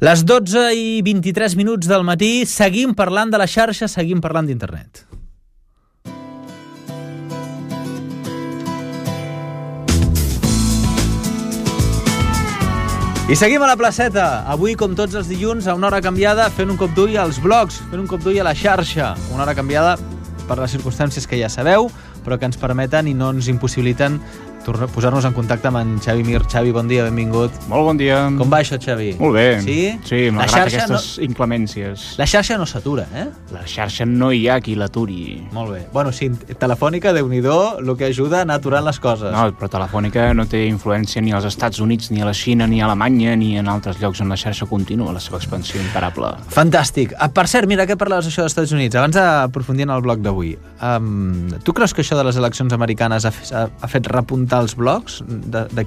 Les 12 i 23 minuts del matí seguim parlant de la xarxa, seguim parlant d'internet. I seguim a la placeta. Avui, com tots els dilluns, a una hora canviada, fent un cop d'ull als blogs, fent un cop d'ull a la xarxa. Una hora canviada per les circumstàncies que ja sabeu, però que ens permeten i no ens impossibiliten posar-nos en contacte amb en Xavi Mir. Xavi, bon dia, benvingut. Molt bon dia. Com va això, Xavi? Molt bé. Sí? Sí, malgrat aquestes no... inclemències. La xarxa no s'atura, eh? La xarxa no hi ha qui l'aturi. Molt bé. Bueno, sí, Telefònica, déu nhi el que ajuda a anar aturant les coses. No, però Telefònica no té influència ni als Estats Units, ni a la Xina, ni a Alemanya, ni en altres llocs on la xarxa continua la seva expansió imparable. Fantàstic. Ah, per cert, mira, què parlaves això dels Estats Units? Abans d'aprofundir en el bloc d'avui, um, tu creus que això de les eleccions americanes ha, ha, ha fet repuntar els blocs? de, de,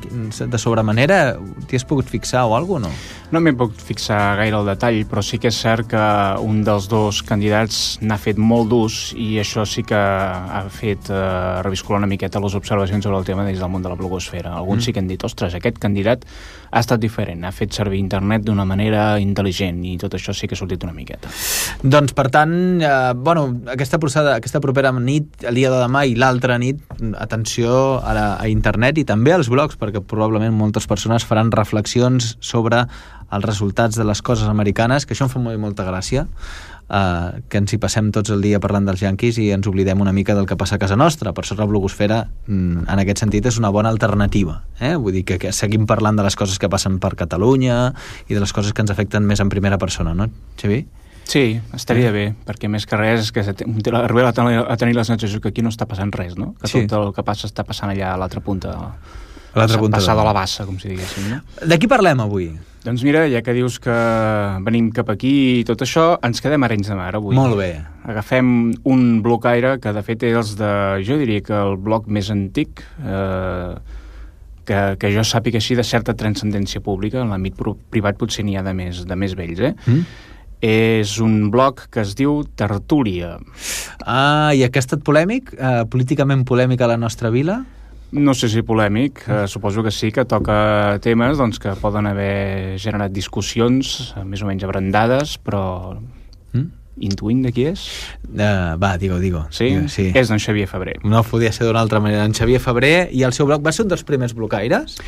de sobremanera? T'hi has pogut fixar o alguna no? No m'he pogut fixar gaire al detall, però sí que és cert que un dels dos candidats n'ha fet molt d'ús i això sí que ha fet eh, reviscular una miqueta les observacions sobre el tema des del món de la blogosfera. Alguns mm. sí que han dit, ostres, aquest candidat ha estat diferent, ha fet servir internet d'una manera intel·ligent i tot això sí que ha sortit una miqueta. Doncs, per tant, eh, bueno, aquesta, proceda, aquesta propera nit, el dia de demà i l'altra nit, atenció a, la, a internet i també als blogs, perquè probablement moltes persones faran reflexions sobre els resultats de les coses americanes, que això em fa molt, molta gràcia, eh, que ens hi passem tots el dia parlant dels yanquis i ens oblidem una mica del que passa a casa nostra. Per això la blogosfera, mm, en aquest sentit, és una bona alternativa. Eh? Vull dir que, que seguim parlant de les coses que passen per Catalunya i de les coses que ens afecten més en primera persona, no, Xavi? Sí, estaria bé, perquè més que res és que arribar a tenir, a tenir la sensació que aquí no està passant res, no? Que sí. tot el que passa està passant allà a l'altra punta. A l'altra punta. Passar de la bassa, com si diguéssim, no? De qui parlem avui? Doncs mira, ja que dius que venim cap aquí i tot això, ens quedem a Arenys de Mar avui. Molt bé. Agafem un blocaire que de fet és de, jo diria que el bloc més antic, eh, que, que jo sàpiga així de certa transcendència pública, en l'àmbit privat potser n'hi ha de més, de més vells, eh? Mm? És un bloc que es diu Tertúlia. Ah, i que ha estat polèmic, eh, políticament polèmic a la nostra vila? No sé si polèmic, eh, suposo que sí, que toca temes doncs, que poden haver generat discussions eh, més o menys abrandades, però mm? intuint de qui és? Uh, va, digo, digo. Sí? Digo, sí? És d'en Xavier Febrer. No podia ser d'una altra manera. En Xavier Febrer i el seu bloc va ser un dels primers blocaires?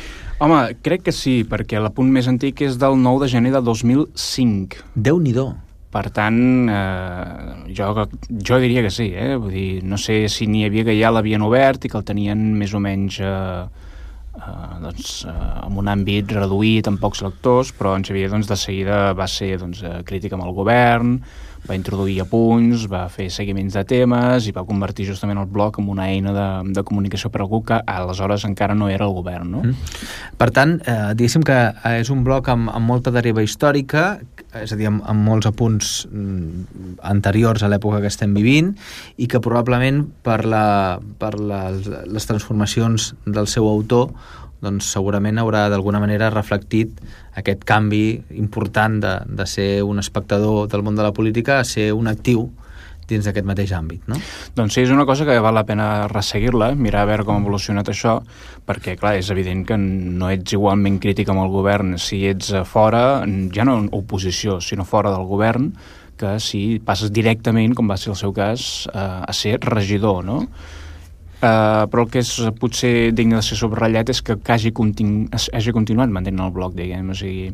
Home, crec que sí, perquè l'apunt més antic és del 9 de gener de 2005. Déu-n'hi-do. Per tant, eh, jo, jo diria que sí, eh? Vull dir, no sé si n'hi havia que ja l'havien obert i que el tenien més o menys eh, eh, doncs, eh, un àmbit reduït, amb pocs lectors, però en Xavier doncs, de seguida va ser doncs, eh, crític amb el govern, va introduir apunts, va fer seguiments de temes i va convertir justament el blog en una eina de, de comunicació per algú que aleshores encara no era el govern. No? Mm. Per tant, eh, diguéssim que és un blog amb, amb molta deriva històrica, és a dir, amb, amb molts apunts mm, anteriors a l'època que estem vivint i que probablement per, la, per les, les transformacions del seu autor doncs segurament haurà d'alguna manera reflectit aquest canvi important de, de ser un espectador del món de la política a ser un actiu dins d'aquest mateix àmbit, no? Doncs sí, és una cosa que val la pena resseguir-la, mirar a veure com ha evolucionat això, perquè, clar, és evident que no ets igualment crític amb el govern si ets fora, ja no en oposició, sinó fora del govern, que si passes directament, com va ser el seu cas, a ser regidor, no? Uh, però el que és potser digne de ser subratllat és que, que hagi, continu hagi continuat mantenint el blog, diguem, o sigui,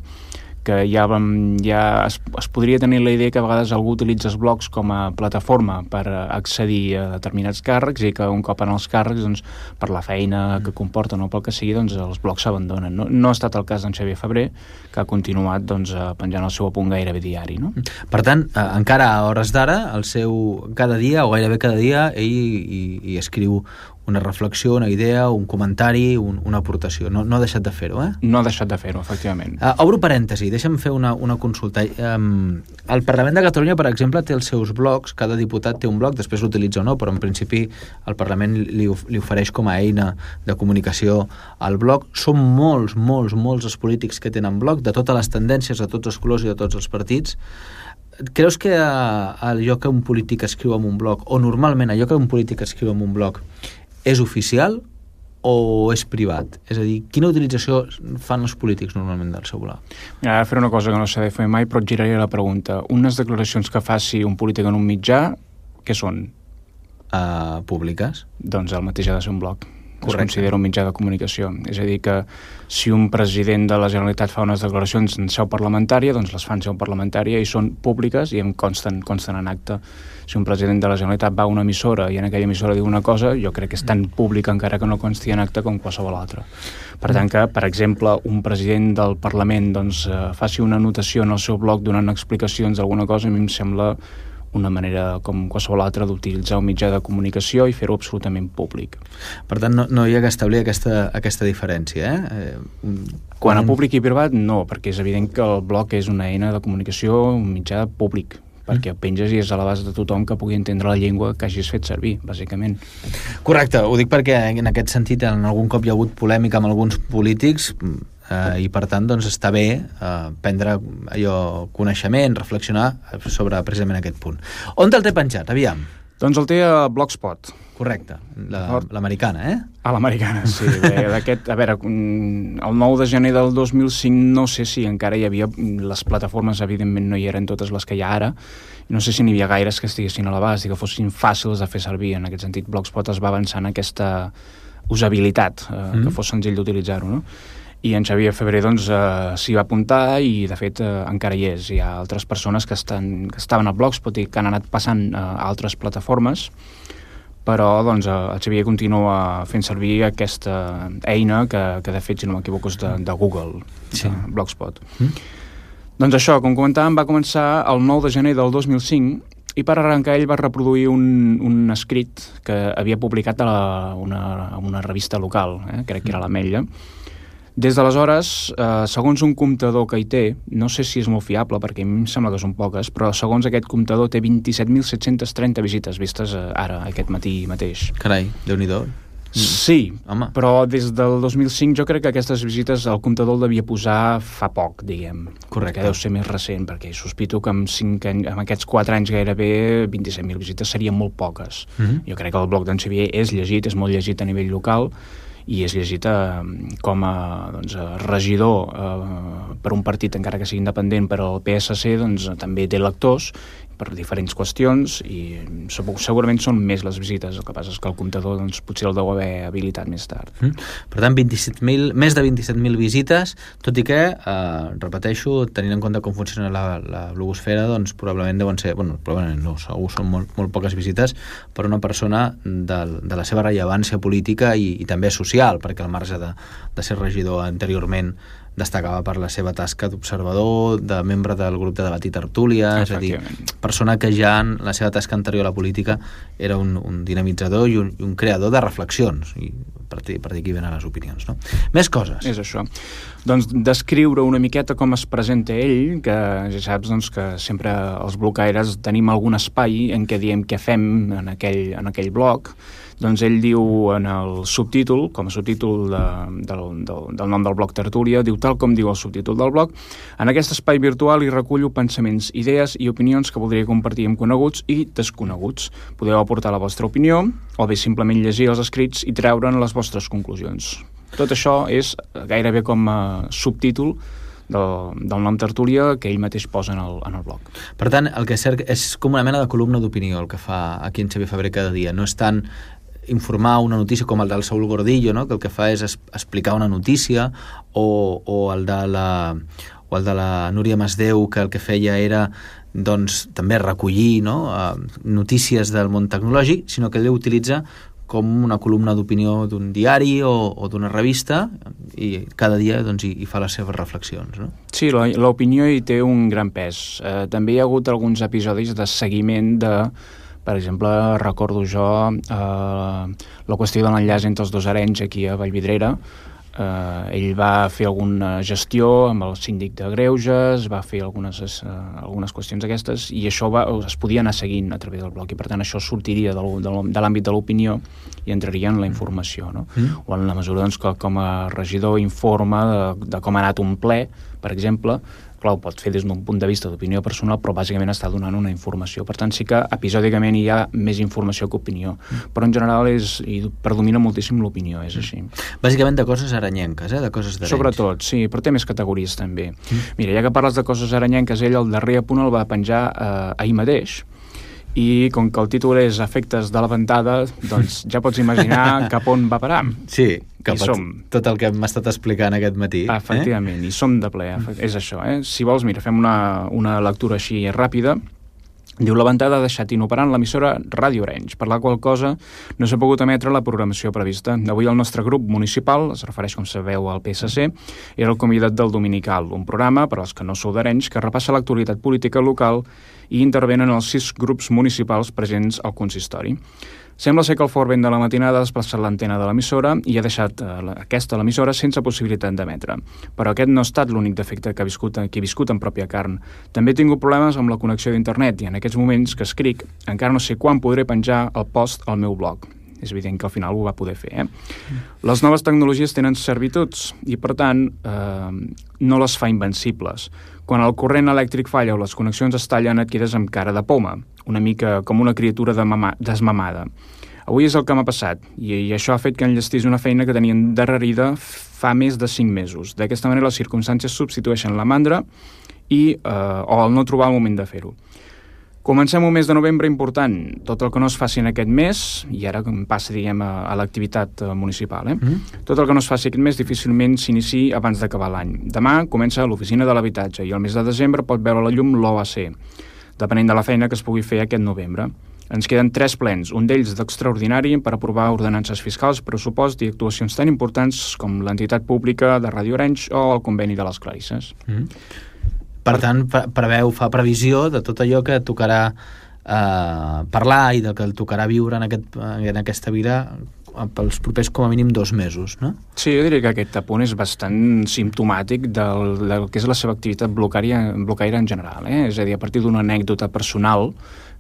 que ja, vam, ja es, es podria tenir la idea que a vegades algú utilitza els blogs com a plataforma per accedir a determinats càrrecs i que un cop en els càrrecs, doncs, per la feina que comporten o pel que sigui, doncs, els blogs s'abandonen. No, no ha estat el cas d'en Xavier Febrer, que ha continuat doncs, penjant el seu apunt gairebé diari. No? Per tant, eh, encara a hores d'ara, el seu cada dia, o gairebé cada dia, ell hi, hi escriu una reflexió, una idea, un comentari, un, una aportació. No, no ha deixat de fer-ho, eh? No ha deixat de fer-ho, efectivament. Uh, obro parèntesi, deixa'm fer una, una consulta. Um, el Parlament de Catalunya, per exemple, té els seus blogs, cada diputat té un blog, després l'utilitza o no, però en principi el Parlament li, li ofereix com a eina de comunicació al blog. Són molts, molts, molts els polítics que tenen blog, de totes les tendències, de tots els colors i de tots els partits. Creus que allò que un polític escriu en un blog, o normalment allò que un polític escriu en un blog, és oficial o és privat? És a dir, quina utilització fan els polítics normalment del seu blog? Mira, ara faré una cosa que no s'ha de fer mai, però et giraré la pregunta. Unes declaracions que faci un polític en un mitjà, què són? Uh, públiques? Doncs el mateix ha de ser un blog. Correcte. es considera un mitjà de comunicació. És a dir, que si un president de la Generalitat fa unes declaracions en seu parlamentària, doncs les fan en seu parlamentària i són públiques i en consten, consten en acte. Si un president de la Generalitat va a una emissora i en aquella emissora diu una cosa, jo crec que és tan pública encara que no consti en acte com qualsevol altra. Per tant que, per exemple, un president del Parlament doncs, eh, faci una anotació en el seu blog donant explicacions d'alguna cosa, a mi em sembla una manera com qualsevol altra d'utilitzar un mitjà de comunicació i fer-ho absolutament públic. Per tant, no, no hi ha que establir aquesta, aquesta diferència, eh? eh un... Quan a públic i privat, no, perquè és evident que el blog és una eina de comunicació, un mitjà públic, perquè mm. penges i és a l'abast de tothom que pugui entendre la llengua que hagis fet servir, bàsicament. Correcte, ho dic perquè en aquest sentit en algun cop hi ha hagut polèmica amb alguns polítics eh, i per tant doncs, està bé eh, prendre allò coneixement, reflexionar sobre precisament aquest punt. On te'l té penjat? Aviam. Doncs el té a Blogspot. Correcte, l'americana, la, eh? A l'americana, sí. Bé, aquest, a veure, el 9 de gener del 2005 no sé si encara hi havia... Les plataformes, evidentment, no hi eren totes les que hi ha ara, no sé si n'hi havia gaires que estiguessin a l'abast i que fossin fàcils de fer servir. En aquest sentit, Blogspot es va avançar en aquesta usabilitat, eh, mm. que fos senzill d'utilitzar-ho, no? I en Xavier Febrer doncs, eh, s'hi va apuntar i de fet eh, encara hi és. Hi ha altres persones que, estan, que estaven a Blogspot i que han anat passant eh, a altres plataformes però doncs, eh, el Xavier continua fent servir aquesta eina que, que de fet, si no m'equivoco, és de, de Google, sí. de Blogspot. Mm. Doncs això, com comentàvem, va començar el 9 de gener del 2005 i per arrencar ell va reproduir un, un escrit que havia publicat a la, una, una revista local, eh, crec que era l'Ametlla, mm des d'aleshores, eh, segons un comptador que hi té, no sé si és molt fiable, perquè a mi em sembla que són poques, però segons aquest comptador té 27.730 visites vistes eh, ara, aquest matí mateix. Carai, déu nhi Sí, Home. però des del 2005 jo crec que aquestes visites el comptador el devia posar fa poc, diguem. Correcte. Que deu ser més recent, perquè sospito que amb, 5 anys, amb aquests 4 anys gairebé 27.000 visites serien molt poques. Mm -hmm. Jo crec que el blog d'en Xavier és llegit, és molt llegit a nivell local, i és llegit eh, com a doncs, regidor eh, per un partit encara que sigui independent per al PSC doncs, també té lectors per diferents qüestions i segurament són més les visites, el que passa és que el comptador doncs, potser el deu haver habilitat més tard. Mm. Per tant, 27 més de 27.000 visites, tot i que, eh, repeteixo, tenint en compte com funciona la, la blogosfera, doncs probablement deuen ser, bueno, probablement no, segur són molt, molt poques visites per una persona de, de la seva rellevància política i, i també social, perquè al marge de, de ser regidor anteriorment destacava per la seva tasca d'observador, de membre del grup de debat i tertúlia, és a dir, persona que ja en la seva tasca anterior a la política era un, un dinamitzador i un, un creador de reflexions, i per, per dir aquí venen les opinions. No? Més coses. És això. Doncs descriure una miqueta com es presenta ell, que ja saps doncs, que sempre els blocaires tenim algun espai en què diem què fem en aquell, en aquell bloc, doncs ell diu en el subtítol, com a subtítol de, del, del, del nom del blog Tertúlia, diu tal com diu el subtítol del blog, en aquest espai virtual hi recullo pensaments, idees i opinions que voldria compartir amb coneguts i desconeguts. Podeu aportar la vostra opinió o bé simplement llegir els escrits i treure'n les vostres conclusions. Tot això és gairebé com a subtítol del, del nom Tertúlia que ell mateix posa en el, en el blog. Per tant, el que és cert és com una mena de columna d'opinió el que fa aquí en Xavier Febrer cada dia. No és tant informar una notícia com el del Saúl Gordillo, no? que el que fa és es, explicar una notícia, o, o, el de la, o el de la Núria Masdeu, que el que feia era doncs, també recollir no? uh, notícies del món tecnològic, sinó que ell utilitza com una columna d'opinió d'un diari o, o d'una revista i cada dia doncs, hi, hi fa les seves reflexions. No? Sí, l'opinió hi té un gran pes. Eh, també hi ha hagut alguns episodis de seguiment de per exemple, recordo jo eh, la qüestió de l'enllaç entre els dos arenys aquí a Vallvidrera, eh, ell va fer alguna gestió amb el síndic de Greuges, va fer algunes, eh, algunes qüestions aquestes i això va, es podia anar seguint a través del blog i per tant això sortiria del, del, de l'àmbit de l'opinió i entraria en la informació no? Mm. o en la mesura doncs, que com a regidor informa de, de com ha anat un ple per exemple clar, ho pot fer des d'un punt de vista d'opinió personal, però bàsicament està donant una informació. Per tant, sí que episòdicament hi ha més informació que opinió, mm. però en general és, i predomina moltíssim l'opinió, és així. Bàsicament de coses aranyenques, eh? de coses d'arenys. Sobretot, sí, però té més categories també. Mm. Mira, ja que parles de coses aranyenques, ell el darrer punt el va penjar eh, ahir mateix, i com que el títol és Efectes de la ventada, doncs ja pots imaginar cap on va parar. Sí, cap I som. tot el que hem estat explicant aquest matí. Eh? Efectivament, eh? i som de ple, és això. Eh? Si vols, mira, fem una, una lectura així ràpida. Diu, la ventada ha deixat inoperant l'emissora Ràdio Orange, per la qual cosa no s'ha pogut emetre la programació prevista. Avui el nostre grup municipal, es refereix, com sabeu, al PSC, era el convidat del Dominical, un programa, per als que no sou d'Arenys, que repassa l'actualitat política local i intervenen els sis grups municipals presents al consistori. Sembla ser que el fort vent de la matinada ha desplaçat l'antena de l'emissora i ha deixat eh, aquesta l'emissora sense possibilitat d'emetre. Però aquest no ha estat l'únic defecte que ha viscut, que he viscut en pròpia carn. També he tingut problemes amb la connexió d'internet i en aquests moments que escric encara no sé quan podré penjar el post al meu blog és evident que al final ho va poder fer. Eh? Les noves tecnologies tenen servituds i, per tant, eh, no les fa invencibles. Quan el corrent elèctric falla o les connexions es tallen, et quedes amb cara de poma, una mica com una criatura de mama, desmamada. Avui és el que m'ha passat, i, i això ha fet que enllestís una feina que tenien darrerida fa més de 5 mesos. D'aquesta manera les circumstàncies substitueixen la mandra i, eh, o el no trobar el moment de fer-ho. Comencem un mes de novembre important. Tot el que no es faci en aquest mes, i ara passa, diguem, a, a l'activitat eh, municipal, eh? Mm tot el que no es faci aquest mes difícilment s'inici abans d'acabar l'any. Demà comença l'oficina de l'habitatge i el mes de desembre pot veure la llum l'OAC, depenent de la feina que es pugui fer aquest novembre. Ens queden tres plens, un d'ells d'extraordinari per aprovar ordenances fiscals, pressupost i actuacions tan importants com l'entitat pública de Radio Orange o el conveni de les Clarisses. Mm. Per tant, preveu, fa previsió de tot allò que tocarà eh, parlar i del que el tocarà viure en, aquest, en aquesta vida pels propers com a mínim dos mesos, no? Sí, jo diria que aquest apunt és bastant simptomàtic del, del que és la seva activitat blocaire, blocaire en general, eh? és a dir, a partir d'una anècdota personal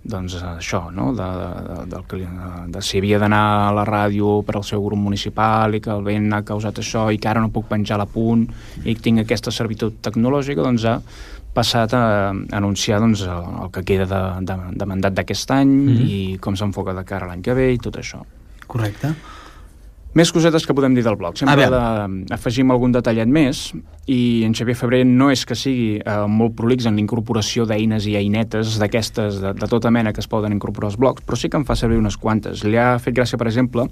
doncs això, no? de, de, de, de, de si havia d'anar a la ràdio per al seu grup municipal i que el vent ha causat això i que ara no puc penjar la punt i que tinc aquesta servitud tecnològica, doncs ha passat a anunciar doncs, el, que queda de, de, de mandat d'aquest any mm -hmm. i com s'enfoca de cara a l'any que ve i tot això. Correcte. Més cosetes que podem dir del blog. Sempre afegim algun detallet més i en Xavier Febrer no és que sigui eh, molt prolix en l'incorporació d'eines i einetes d'aquestes, de, de tota mena que es poden incorporar als blogs, però sí que en fa servir unes quantes. Li ha fet gràcia, per exemple,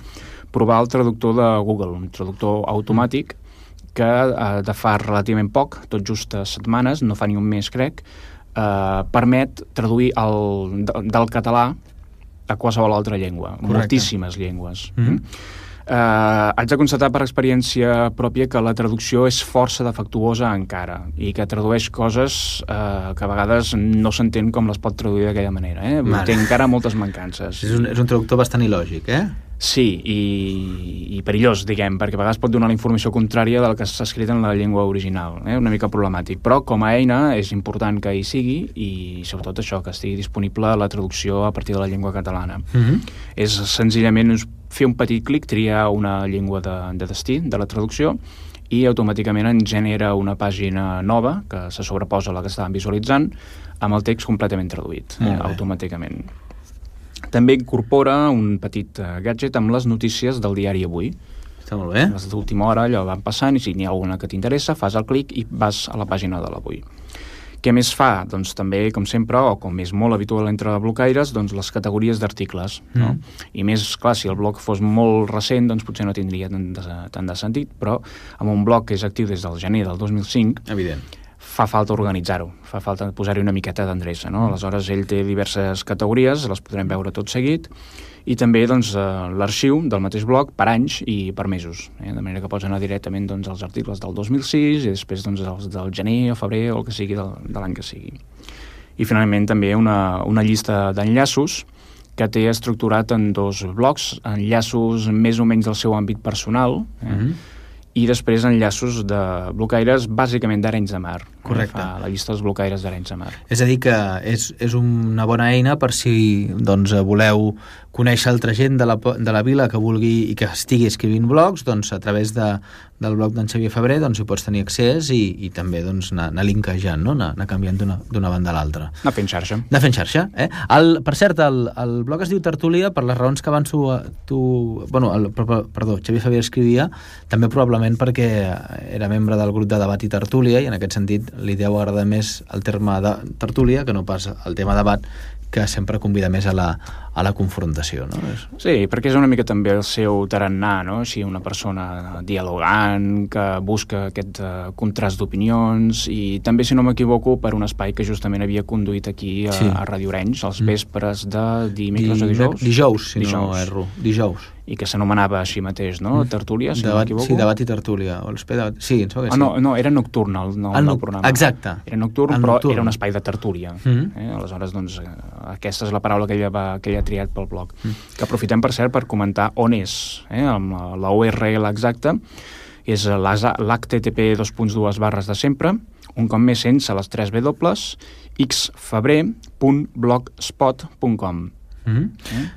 provar el traductor de Google, un traductor automàtic que eh, de fa relativament poc, tot just setmanes, no fa ni un mes crec, eh, permet traduir el, del català a qualsevol altra llengua, Correcte. moltíssimes llengües. Mm -hmm eh, haig de constatar per experiència pròpia que la traducció és força defectuosa encara i que tradueix coses eh, que a vegades no s'entén com les pot traduir d'aquella manera. Eh? Té encara moltes mancances. És un, és un traductor bastant il·lògic, eh? Sí, i, i perillós, diguem, perquè a vegades pot donar la informació contrària del que s'ha escrit en la llengua original, eh? una mica problemàtic. Però com a eina és important que hi sigui i sobretot això, que estigui disponible la traducció a partir de la llengua catalana. Mm -hmm. És senzillament fer un petit clic, triar una llengua de, de destí de la traducció i automàticament en genera una pàgina nova que se sobreposa a la que estàvem visualitzant amb el text completament traduït, eh, automàticament. També incorpora un petit uh, gadget amb les notícies del diari Avui. Està molt bé. Les d'última hora allò van passant i si n'hi ha alguna que t'interessa fas el clic i vas a la pàgina de l'Avui. Què més fa? Doncs també, com sempre, o com és molt habitual entre blocaires, doncs les categories d'articles. Mm. No? I més, clar, si el bloc fos molt recent, doncs potser no tindria tant de, tant de sentit, però amb un bloc que és actiu des del gener del 2005... Evident fa falta organitzar-ho, fa falta posar-hi una miqueta d'endreça, no? Aleshores, ell té diverses categories, les podrem veure tot seguit, i també doncs, eh, l'arxiu del mateix bloc per anys i per mesos, eh? de manera que pots anar directament doncs, als articles del 2006 i després doncs, els del gener o febrer o el que sigui del, de l'any que sigui. I finalment també una, una llista d'enllaços que té estructurat en dos blocs, enllaços més o menys del seu àmbit personal, eh? mm -hmm i després enllaços de blocaires bàsicament d'Arenys de Mar. Correcte. Fa la llista dels blocaires d'Arenys de Mar. És a dir, que és, és una bona eina per si doncs, voleu conèixer altra gent de la, de la vila que vulgui i que estigui escrivint blogs, doncs a través de, del blog d'en Xavier Febrer doncs hi pots tenir accés i, i també doncs, anar, anar linkejant, no? anar, anar canviant d'una banda a l'altra. Anar fent xarxa. Anar fent xarxa, eh? El, per cert, el, el blog es diu Tertúlia per les raons que abans tu... tu bueno, el, perdó, Xavier Febrer escrivia, també probablement perquè era membre del grup de debat i tertúlia i en aquest sentit li deu agradar més el terme de tertúlia que no pas el tema debat que sempre convida més a la, a la confrontació. No? Sí, perquè és una mica també el seu tarannà, no? Així una persona dialogant, que busca aquest uh, contrast d'opinions i també, si no m'equivoco, per un espai que justament havia conduït aquí a, sí. a Radio Orenys, els mm. vespres de dimecres Di, o dijous? Dijous, si dijous. no erro. Dijous i que s'anomenava així mateix, no? Mm. Tertúlia, si debat, no m'equivoco. Sí, debat i tertúlia. O debat... Sí, em sembla que sí. Ah, no, no, era nocturn el, no, el, el programa. Exacte. Era nocturn, el però nocturn. era un espai de tertúlia. Mm. Eh? Aleshores, doncs, eh, aquesta és la paraula que ella, va, que ella ha triat pel blog. Mm. Que aprofitem, per cert, per comentar on és, eh? amb la URL exacta. És l'HTTP 2.2 barres de sempre, un cop més sense les 3 W, xfebrer.blogspot.com. Mm -hmm. mm.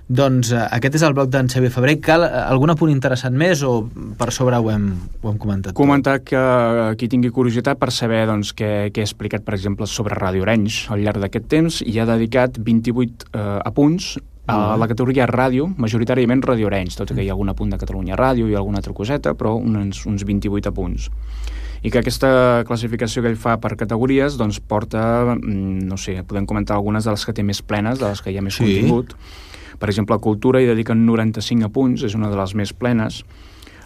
Doncs uh, aquest és el blog d'en Xavier Febrer. Cal algun apunt interessant més o per sobre ho hem, ho hem comentat? Comentar tot? que qui tingui curiositat per saber doncs, què, què he explicat, per exemple, sobre Ràdio Orenys al llarg d'aquest temps i ha dedicat 28 uh, apunts a la categoria ràdio, majoritàriament Ràdio Orenys, tot i que hi ha algun apunt de Catalunya Ràdio i alguna altra coseta, però uns, uns 28 apunts i que aquesta classificació que ell fa per categories doncs porta, mm, no sé, podem comentar algunes de les que té més plenes, de les que hi ha més sí. contingut. Per exemple, a Cultura hi dediquen 95 apunts, és una de les més plenes.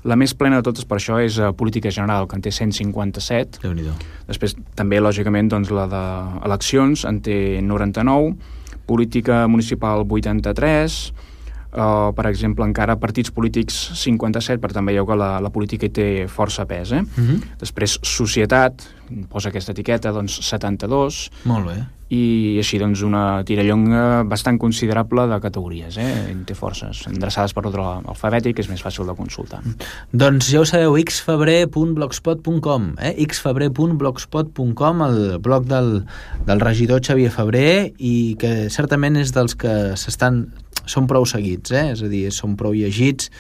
La més plena de totes per això és a Política General, que en té 157. déu nhi Després, també, lògicament, doncs, la d'eleccions en té 99, Política Municipal 83, o, per exemple, encara partits polítics 57, per tant veieu que la, la política hi té força pes. Eh? Uh mhm. -huh. Després, societat, posa aquesta etiqueta, doncs 72. Molt bé. I així, doncs, una tirallonga bastant considerable de categories, eh? Té forces, endreçades per ordre alfabètic, és més fàcil de consultar. Doncs ja ho sabeu, xfebrer.blogspot.com, eh? xfebrer.blogspot.com, el blog del, del regidor Xavier Febrer, i que certament és dels que s'estan són prou seguits, eh? és a dir, són prou llegits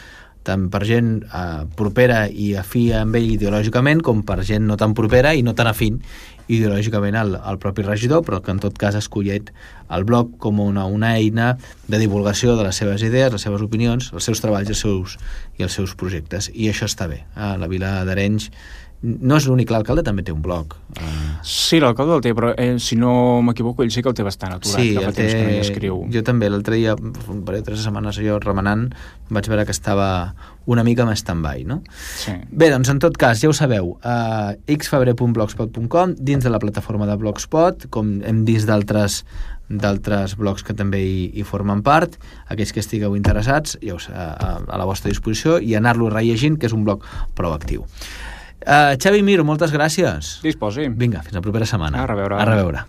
tant per gent eh, propera i afí amb ell ideològicament com per gent no tan propera i no tan afín ideològicament al, al propi regidor, però que en tot cas ha escollit el blog com una, una eina de divulgació de les seves idees, les seves opinions, els seus treballs els seus, i els seus projectes. I això està bé. A la vila d'Arenys no és l'únic, l'alcalde també té un blog. Uh... Sí, l'alcalde el té, però eh, si no m'equivoco, ell sí que el té bastant aturat, sí, que fa té... temps que no hi escriu. Jo també, l'altre dia, un parell de tres setmanes jo remenant, vaig veure que estava una mica més stand-by, no? Sí. Bé, doncs en tot cas, ja ho sabeu, uh, xfebrer.blogspot.com, dins de la plataforma de Blogspot, com hem vist d'altres d'altres blogs que també hi, hi formen part, aquells que estigueu interessats, ja us, a, a la vostra disposició, i anar-lo rellegint, que és un blog proactiu. Uh, Xavi Mir, moltes gràcies. Disposi. Vinga, fins la propera setmana. A reveure. A reveure.